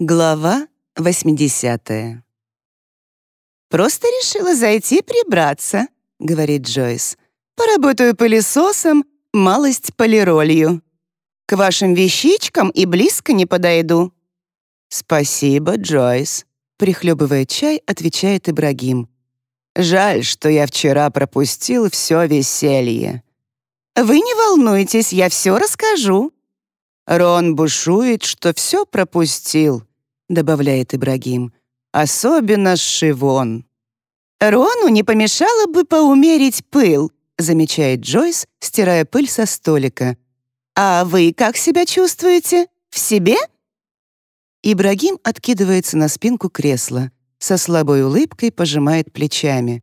Глава 80 «Просто решила зайти прибраться», — говорит Джойс. «Поработаю пылесосом, малость полиролью. К вашим вещичкам и близко не подойду». «Спасибо, Джойс», — прихлебывая чай, отвечает Ибрагим. «Жаль, что я вчера пропустил все веселье». «Вы не волнуйтесь, я все расскажу». Рон бушует, что все пропустил, — добавляет Ибрагим. «Особенно Шивон». «Рону не помешало бы поумерить пыл», — замечает Джойс, стирая пыль со столика. «А вы как себя чувствуете? В себе?» Ибрагим откидывается на спинку кресла, со слабой улыбкой пожимает плечами.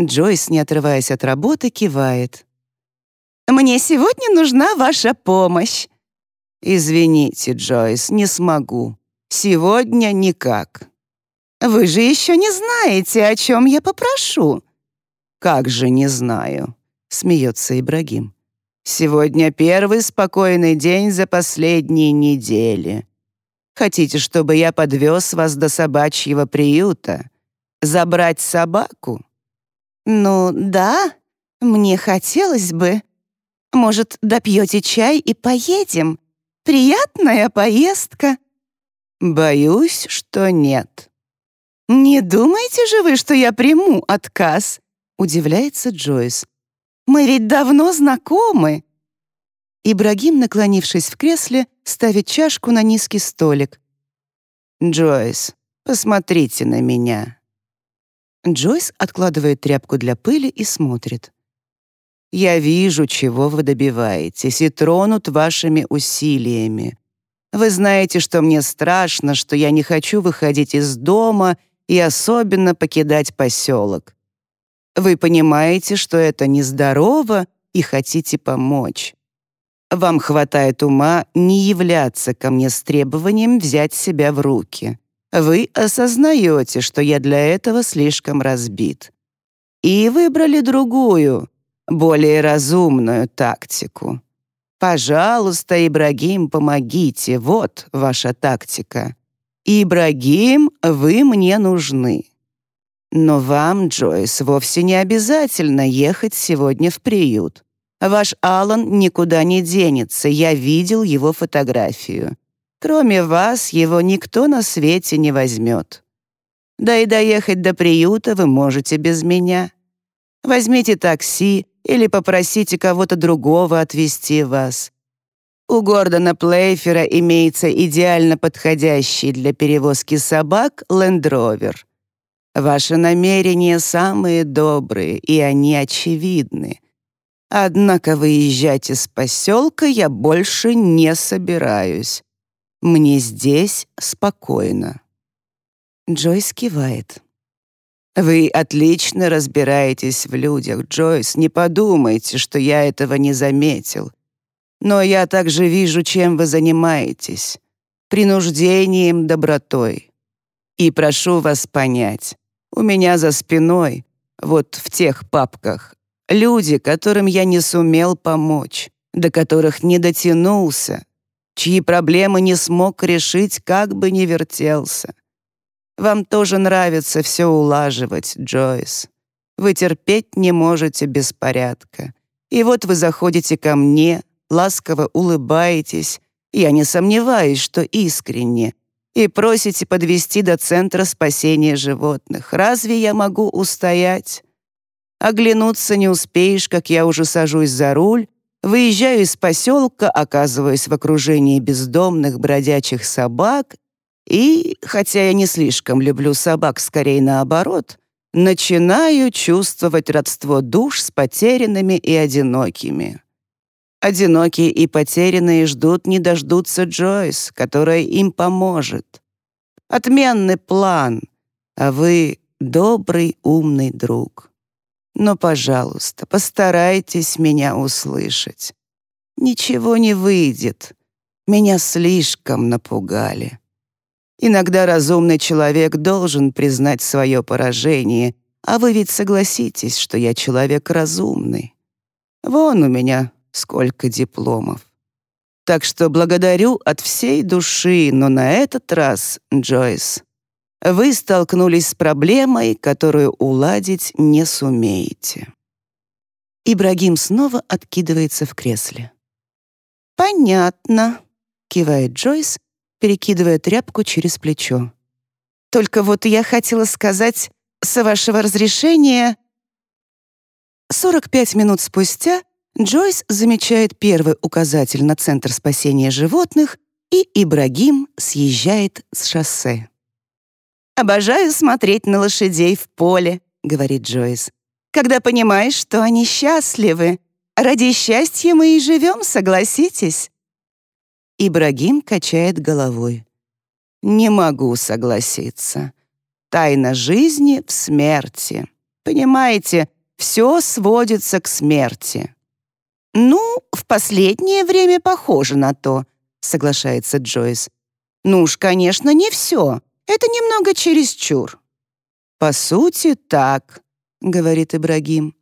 Джойс, не отрываясь от работы, кивает. «Мне сегодня нужна ваша помощь». «Извините, Джойс, не смогу. Сегодня никак. Вы же еще не знаете, о чем я попрошу. Как же не знаю, смеется Ибрагим. Сегодня первый спокойный день за последние недели. Хотите, чтобы я подвез вас до собачьего приюта? Забрать собаку? Ну, да, мне хотелось бы. Может, допьете чай и поедем? Приятная поездка. «Боюсь, что нет». «Не думаете же вы, что я приму отказ?» — удивляется Джойс. «Мы ведь давно знакомы». Ибрагим, наклонившись в кресле, ставит чашку на низкий столик. «Джойс, посмотрите на меня». Джойс откладывает тряпку для пыли и смотрит. «Я вижу, чего вы добиваетесь, и тронут вашими усилиями. Вы знаете, что мне страшно, что я не хочу выходить из дома и особенно покидать поселок. Вы понимаете, что это нездорово и хотите помочь. Вам хватает ума не являться ко мне с требованием взять себя в руки. Вы осознаете, что я для этого слишком разбит. И выбрали другую, более разумную тактику. «Пожалуйста, Ибрагим, помогите, вот ваша тактика. Ибрагим, вы мне нужны». Но вам, Джойс, вовсе не обязательно ехать сегодня в приют. Ваш Алан никуда не денется, я видел его фотографию. Кроме вас, его никто на свете не возьмет. Да и доехать до приюта вы можете без меня. Возьмите такси или попросите кого-то другого отвезти вас. У Гордона Плейфера имеется идеально подходящий для перевозки собак лендровер. Ваши намерения самые добрые, и они очевидны. Однако выезжать из поселка я больше не собираюсь. Мне здесь спокойно». Джойс кивает. «Вы отлично разбираетесь в людях, Джойс. Не подумайте, что я этого не заметил. Но я также вижу, чем вы занимаетесь. Принуждением, добротой. И прошу вас понять, у меня за спиной, вот в тех папках, люди, которым я не сумел помочь, до которых не дотянулся, чьи проблемы не смог решить, как бы ни вертелся. Вам тоже нравится все улаживать, Джойс. Вы терпеть не можете беспорядка. И вот вы заходите ко мне, ласково улыбаетесь, я не сомневаюсь, что искренне, и просите подвести до Центра спасения животных. Разве я могу устоять? Оглянуться не успеешь, как я уже сажусь за руль, выезжаю из поселка, оказываюсь в окружении бездомных бродячих собак и, хотя я не слишком люблю собак, скорее наоборот, начинаю чувствовать родство душ с потерянными и одинокими. Одинокие и потерянные ждут не дождутся Джойс, которая им поможет. Отменный план, а вы добрый, умный друг. Но, пожалуйста, постарайтесь меня услышать. Ничего не выйдет. Меня слишком напугали. Иногда разумный человек должен признать свое поражение, а вы ведь согласитесь, что я человек разумный. Вон у меня сколько дипломов. Так что благодарю от всей души, но на этот раз, Джойс, вы столкнулись с проблемой, которую уладить не сумеете». Ибрагим снова откидывается в кресле. «Понятно», — кивает Джойс, перекидывая тряпку через плечо. «Только вот я хотела сказать, с вашего разрешения...» 45 минут спустя Джойс замечает первый указатель на Центр спасения животных, и Ибрагим съезжает с шоссе. «Обожаю смотреть на лошадей в поле», — говорит Джойс. «Когда понимаешь, что они счастливы. Ради счастья мы и живем, согласитесь?» Ибрагим качает головой. «Не могу согласиться. Тайна жизни в смерти. Понимаете, все сводится к смерти. «Ну, в последнее время похоже на то», — соглашается Джойс. «Ну уж, конечно, не все. Это немного чересчур». «По сути, так», — говорит Ибрагим.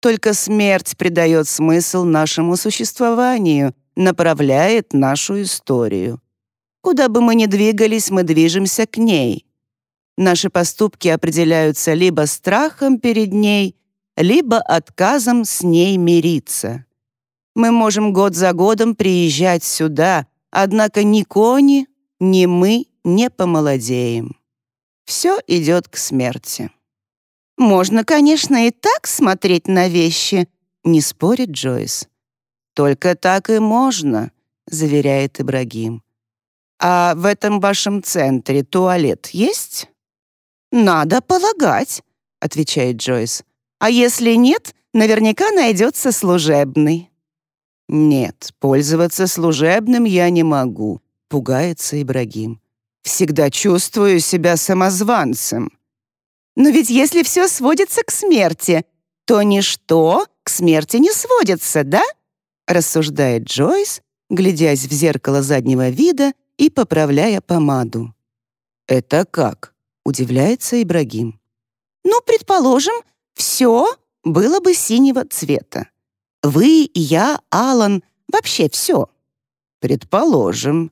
«Только смерть придает смысл нашему существованию, направляет нашу историю. Куда бы мы ни двигались, мы движемся к ней. Наши поступки определяются либо страхом перед ней, либо отказом с ней мириться. Мы можем год за годом приезжать сюда, однако ни кони, ни мы не помолодеем. Все идет к смерти. «Можно, конечно, и так смотреть на вещи», — не спорит Джойс. «Только так и можно», — заверяет Ибрагим. «А в этом вашем центре туалет есть?» «Надо полагать», — отвечает Джойс. «А если нет, наверняка найдется служебный». «Нет, пользоваться служебным я не могу», — пугается Ибрагим. «Всегда чувствую себя самозванцем». «Но ведь если все сводится к смерти, то ничто к смерти не сводится, да?» — рассуждает Джойс, глядясь в зеркало заднего вида и поправляя помаду. «Это как?» — удивляется Ибрагим. «Ну, предположим, все было бы синего цвета. Вы, я, Алан, вообще все. Предположим.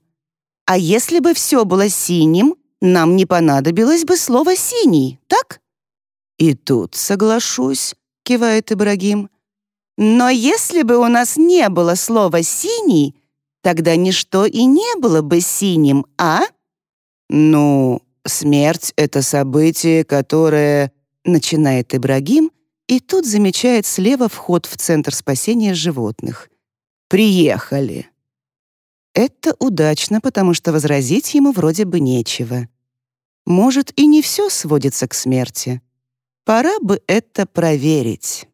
А если бы все было синим, нам не понадобилось бы слово «синий», так? И тут соглашусь, кивает Ибрагим. Но если бы у нас не было слова «синий», тогда ничто и не было бы синим, а? Ну, смерть — это событие, которое... Начинает Ибрагим, и тут замечает слева вход в Центр спасения животных. «Приехали!» Это удачно, потому что возразить ему вроде бы нечего. Может, и не все сводится к смерти. Пора бы это проверить.